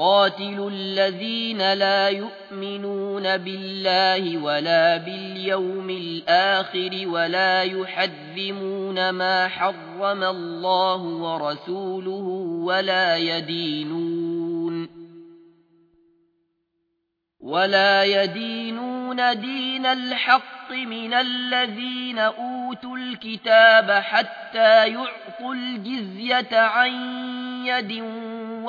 قاتل الذين لا يؤمنون بالله ولا باليوم الآخر ولا يحذمون ما حرم الله ورسوله ولا يدينون ولا يدينون دين الحق من الذين أوتوا الكتاب حتى يعطوا الجزية عن يد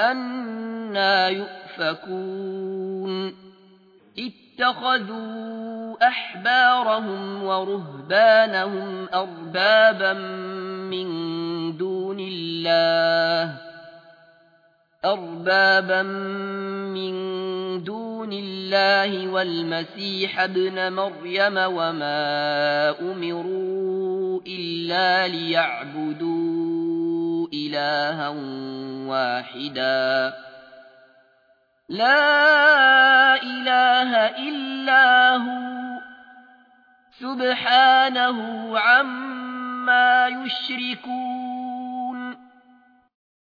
أنا يؤفكون اتخذوا أحبارهم ورهبانهم أربابا من دون الله أربابا من دون الله والمسيح ابن مريم وما أمروا إلا ليعبدوا إلها واحدا. لا إله إلا هو. سبحانه عما يشركون.